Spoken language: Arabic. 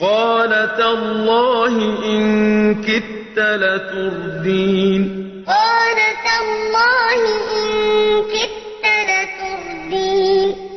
قَالَ تَاللَّهِ إِن كِدتَّ لَتُرْدِينِ